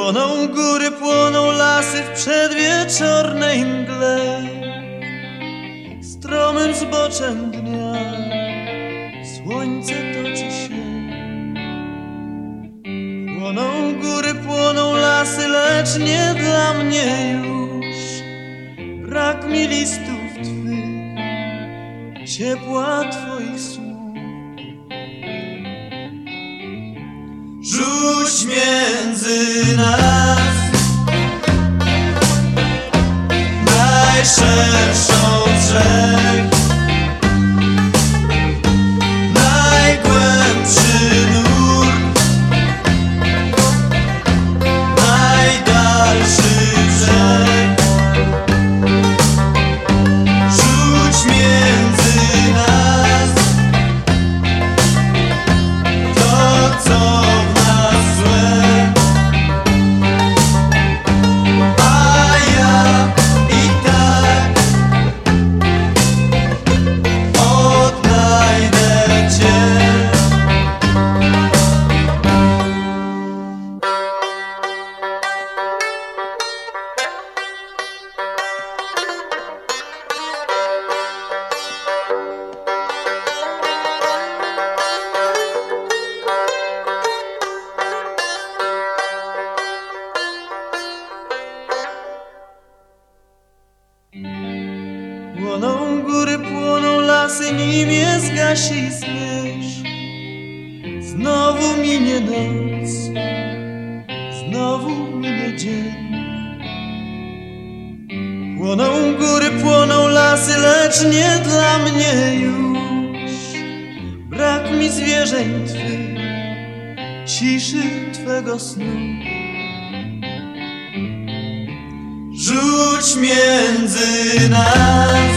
Płoną góry, płoną lasy w przedwieczornej mgle. Stromym zboczem dnia Słońce toczy się. Płoną góry, płoną lasy, lecz nie dla mnie już. Brak mi listów Twych Ciepła Twoich słów. Rzuć między nas. Najszerszą Płoną góry, płoną lasy, nim je zgasi zmierzch. Znowu minie noc, znowu minie dzień. Płoną góry, płoną lasy, lecz nie dla mnie już. Brak mi zwierzeń twych, ciszy twego snu. Rzuć między nas